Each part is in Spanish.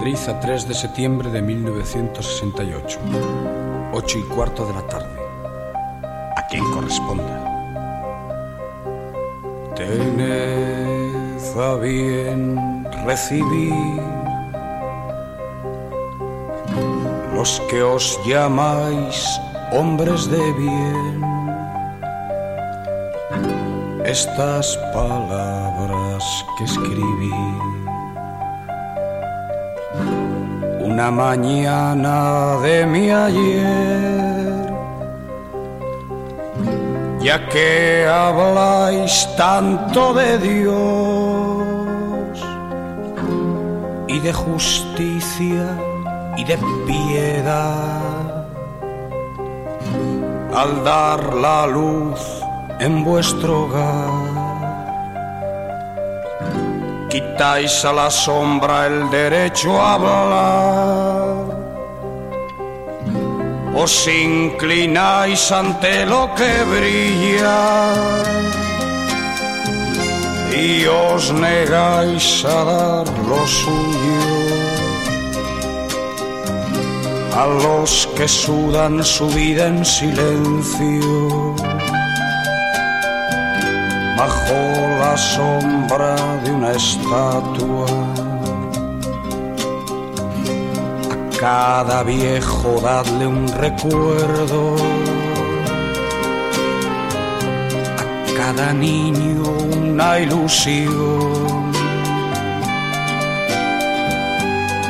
Madrid a 3 de septiembre de 1968, 8 y cuarto de la tarde. A quien corresponda. Tened a bien recibir los que os llamáis hombres de bien estas palabras que escribí. Una mañana de mi ayer, ya que habláis tanto de Dios y de justicia y de piedad, al dar la luz en vuestro hogar. Quitáis a la sombra el derecho a hablar. Os inclináis ante lo que brilla y os negáis a dar lo suyo a los que sudan su vida en silencio bajo la sombra de una estatua. A cada viejo dadle un recuerdo. A cada niño una ilusión.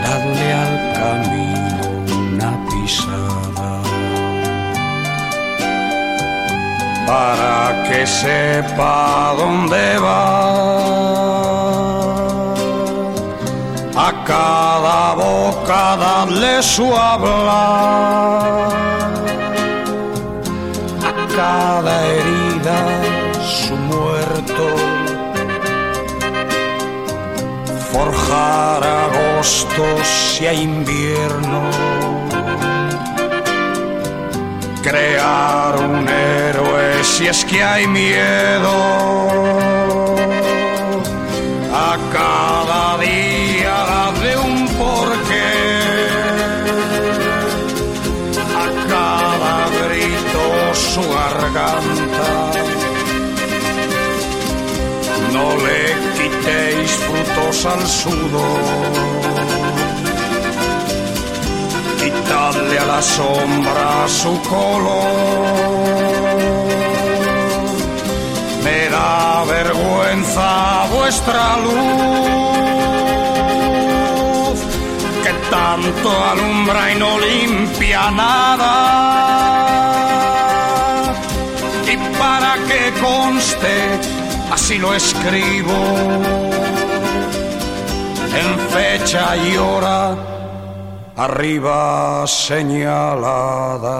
Dadle al camino que sepa dónde va. A cada boca darle su hablar, a cada herida su muerto. Forjar agosto si hay invierno crear un si es que hay miedo. A cada día darle un porqué. A cada grito su garganta. No le quitéis frutos al sudor quitarle a la sombra su color. Vergüenza vuestra luz, que tanto alumbra y no limpia nada. Y para que conste, así lo escribo, en fecha y hora arriba señalada.